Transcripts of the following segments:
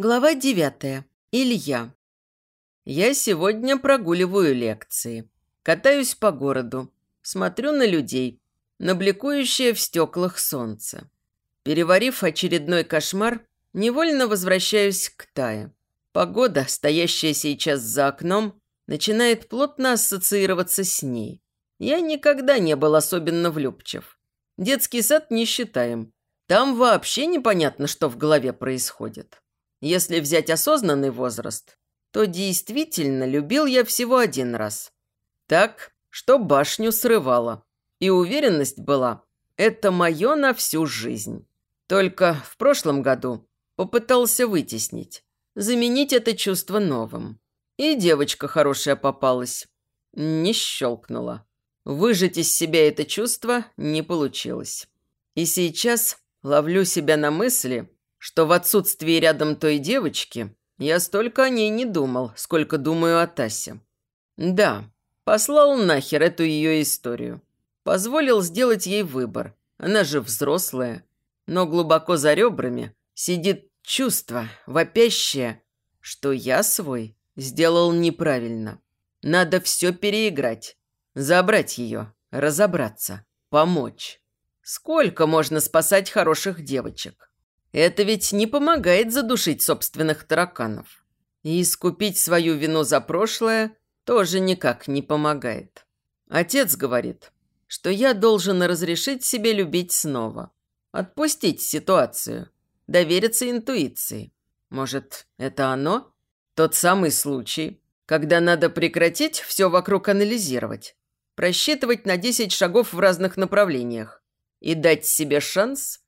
Глава девятая. Илья. Я сегодня прогуливаю лекции. Катаюсь по городу. Смотрю на людей, на в стеклах солнце. Переварив очередной кошмар, невольно возвращаюсь к Тае. Погода, стоящая сейчас за окном, начинает плотно ассоциироваться с ней. Я никогда не был особенно влюбчив. Детский сад не считаем. Там вообще непонятно, что в голове происходит. Если взять осознанный возраст, то действительно любил я всего один раз. Так, что башню срывало. И уверенность была, это мое на всю жизнь. Только в прошлом году попытался вытеснить, заменить это чувство новым. И девочка хорошая попалась. Не щелкнула. Выжить из себя это чувство не получилось. И сейчас ловлю себя на мысли, что в отсутствии рядом той девочки я столько о ней не думал, сколько думаю о Тасе. Да, послал нахер эту ее историю. Позволил сделать ей выбор. Она же взрослая. Но глубоко за ребрами сидит чувство, вопящее, что я свой сделал неправильно. Надо все переиграть. Забрать ее, разобраться, помочь. Сколько можно спасать хороших девочек? Это ведь не помогает задушить собственных тараканов. И искупить свою вину за прошлое тоже никак не помогает. Отец говорит, что я должен разрешить себе любить снова. Отпустить ситуацию, довериться интуиции. Может, это оно? Тот самый случай, когда надо прекратить все вокруг анализировать, просчитывать на 10 шагов в разных направлениях и дать себе шанс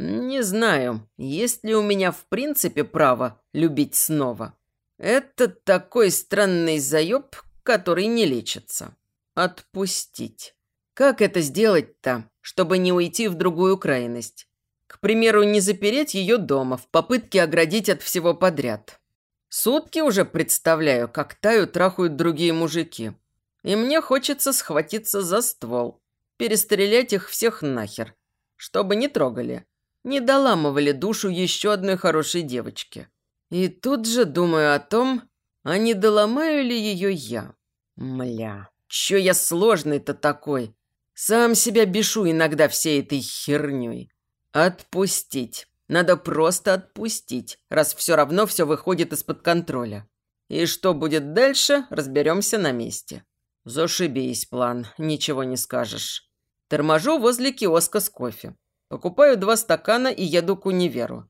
не знаю, есть ли у меня в принципе право любить снова. Это такой странный заеб, который не лечится. Отпустить. Как это сделать-то, чтобы не уйти в другую крайность? К примеру, не запереть ее дома в попытке оградить от всего подряд. Сутки уже представляю, как тают, трахают другие мужики. И мне хочется схватиться за ствол, перестрелять их всех нахер, чтобы не трогали не доламывали душу еще одной хорошей девочке. И тут же думаю о том, а не доломаю ли ее я. Мля, чё я сложный-то такой? Сам себя бешу иногда всей этой херней. Отпустить. Надо просто отпустить, раз все равно все выходит из-под контроля. И что будет дальше, разберемся на месте. Зашибись, план, ничего не скажешь. Торможу возле киоска с кофе. Покупаю два стакана и еду к универу.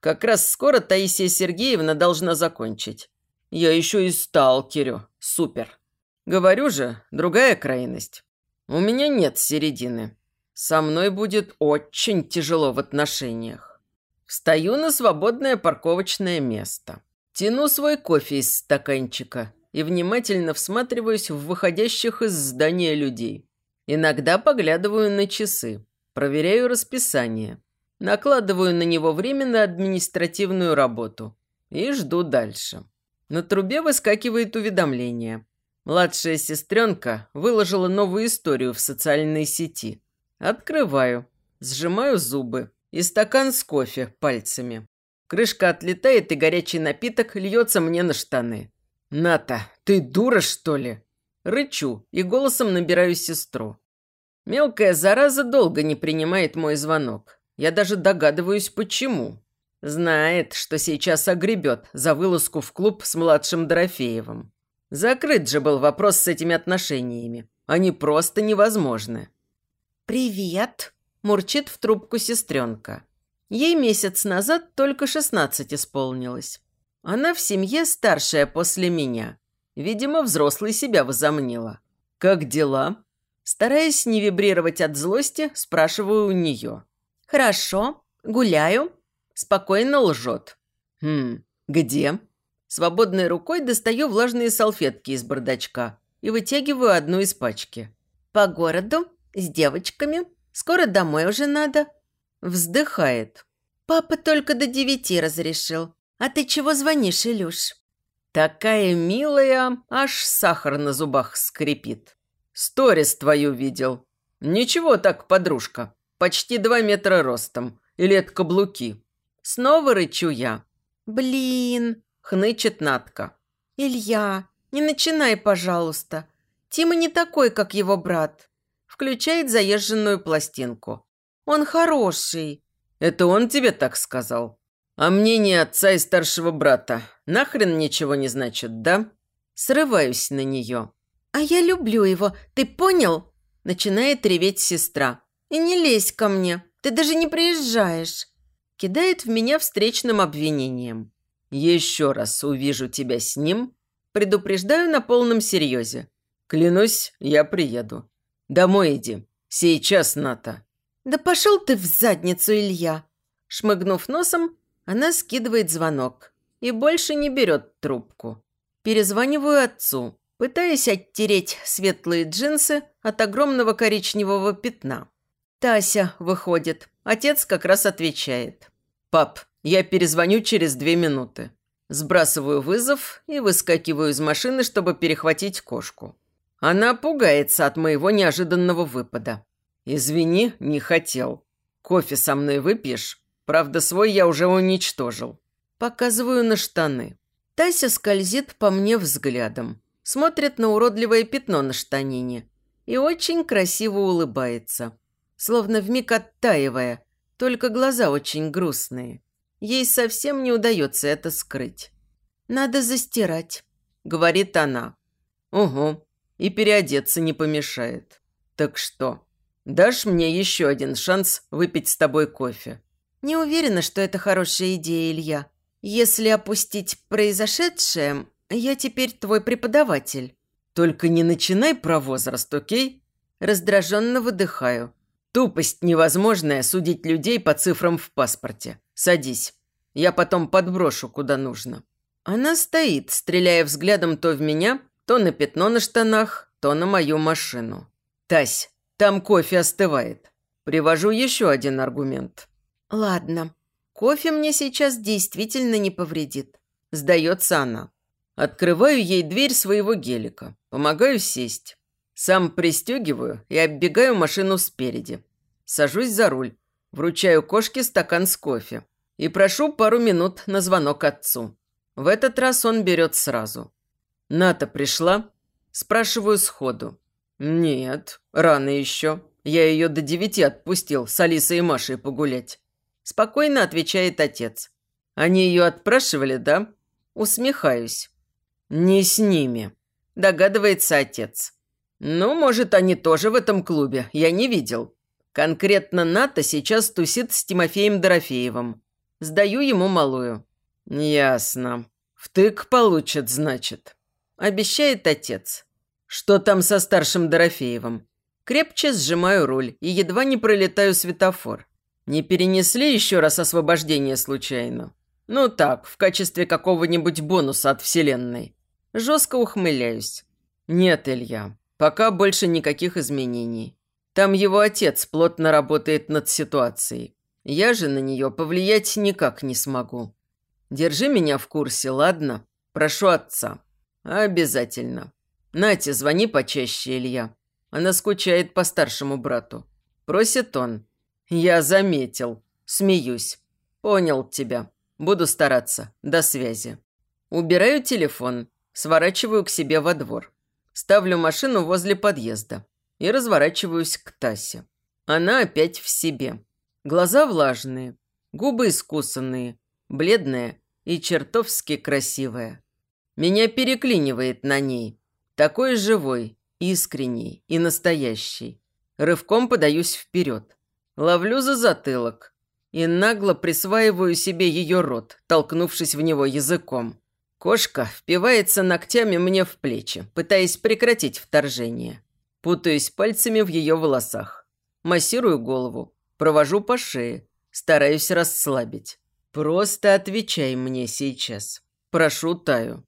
Как раз скоро Таисия Сергеевна должна закончить. Я еще и сталкерю. Супер. Говорю же, другая крайность. У меня нет середины. Со мной будет очень тяжело в отношениях. Встаю на свободное парковочное место. Тяну свой кофе из стаканчика и внимательно всматриваюсь в выходящих из здания людей. Иногда поглядываю на часы. Проверяю расписание. Накладываю на него время на административную работу. И жду дальше. На трубе выскакивает уведомление. Младшая сестренка выложила новую историю в социальной сети. Открываю. Сжимаю зубы. И стакан с кофе пальцами. Крышка отлетает, и горячий напиток льется мне на штаны. «Ната, ты дура, что ли?» Рычу и голосом набираю сестру. Мелкая зараза долго не принимает мой звонок. Я даже догадываюсь, почему. Знает, что сейчас огребет за вылазку в клуб с младшим Дорофеевым. Закрыт же был вопрос с этими отношениями. Они просто невозможны. «Привет!» – мурчит в трубку сестренка. Ей месяц назад только шестнадцать исполнилось. Она в семье старшая после меня. Видимо, взрослый себя возомнила. «Как дела?» Стараясь не вибрировать от злости, спрашиваю у нее. «Хорошо. Гуляю». Спокойно лжет. «Хм, где?» Свободной рукой достаю влажные салфетки из бардачка и вытягиваю одну из пачки. «По городу, с девочками. Скоро домой уже надо». Вздыхает. «Папа только до девяти разрешил. А ты чего звонишь, Илюш?» Такая милая, аж сахар на зубах скрипит. Сторис твою видел. Ничего так, подружка. Почти два метра ростом. Или это каблуки. Снова рычу я. «Блин!» – хнычет Натка. «Илья, не начинай, пожалуйста. Тима не такой, как его брат». Включает заезженную пластинку. «Он хороший». «Это он тебе так сказал?» «А мнение отца и старшего брата нахрен ничего не значит, да?» Срываюсь на нее. «А я люблю его, ты понял?» Начинает реветь сестра. «И не лезь ко мне, ты даже не приезжаешь». Кидает в меня встречным обвинением. «Еще раз увижу тебя с ним, предупреждаю на полном серьезе. Клянусь, я приеду. Домой иди. Сейчас, Ната». «Да пошел ты в задницу, Илья!» Шмыгнув носом, она скидывает звонок и больше не берет трубку. Перезваниваю отцу, пытаясь оттереть светлые джинсы от огромного коричневого пятна. Тася выходит. Отец как раз отвечает. «Пап, я перезвоню через две минуты». Сбрасываю вызов и выскакиваю из машины, чтобы перехватить кошку. Она пугается от моего неожиданного выпада. «Извини, не хотел. Кофе со мной выпьешь? Правда, свой я уже уничтожил». Показываю на штаны. Тася скользит по мне взглядом, смотрит на уродливое пятно на штанине и очень красиво улыбается, словно вмиг оттаивая, только глаза очень грустные. Ей совсем не удается это скрыть. «Надо застирать», — говорит она. «Угу, и переодеться не помешает. Так что, дашь мне еще один шанс выпить с тобой кофе?» «Не уверена, что это хорошая идея, Илья. Если опустить произошедшее, я теперь твой преподаватель». «Только не начинай про возраст, окей?» Раздраженно выдыхаю. «Тупость невозможная судить людей по цифрам в паспорте. Садись. Я потом подброшу, куда нужно». Она стоит, стреляя взглядом то в меня, то на пятно на штанах, то на мою машину. «Тась, там кофе остывает. Привожу еще один аргумент». «Ладно. Кофе мне сейчас действительно не повредит». Сдается она. Открываю ей дверь своего гелика. Помогаю сесть. Сам пристегиваю и оббегаю машину спереди. Сажусь за руль. Вручаю кошке стакан с кофе. И прошу пару минут на звонок отцу. В этот раз он берет сразу. «Ната пришла?» Спрашиваю сходу. «Нет, рано еще. Я ее до девяти отпустил с Алисой и Машей погулять». Спокойно отвечает отец. «Они ее отпрашивали, да?» Усмехаюсь. «Не с ними», догадывается отец. «Ну, может, они тоже в этом клубе, я не видел. Конкретно Ната сейчас тусит с Тимофеем Дорофеевым. Сдаю ему малую». «Ясно. Втык получит, значит» обещает отец. Что там со старшим Дорофеевым? Крепче сжимаю руль и едва не пролетаю светофор. Не перенесли еще раз освобождение случайно? Ну так, в качестве какого-нибудь бонуса от Вселенной. Жестко ухмыляюсь. Нет, Илья, пока больше никаких изменений. Там его отец плотно работает над ситуацией. Я же на нее повлиять никак не смогу. Держи меня в курсе, ладно? Прошу отца. «Обязательно. Нате, звони почаще, Илья. Она скучает по старшему брату. Просит он. Я заметил. Смеюсь. Понял тебя. Буду стараться. До связи. Убираю телефон. Сворачиваю к себе во двор. Ставлю машину возле подъезда. И разворачиваюсь к Тасе. Она опять в себе. Глаза влажные. Губы искусанные. Бледная и чертовски красивая. Меня переклинивает на ней. Такой живой, искренний и настоящий. Рывком подаюсь вперед. Ловлю за затылок и нагло присваиваю себе ее рот, толкнувшись в него языком. Кошка впивается ногтями мне в плечи, пытаясь прекратить вторжение. Путаюсь пальцами в ее волосах. Массирую голову, провожу по шее, стараюсь расслабить. Просто отвечай мне сейчас. Прошу Таю.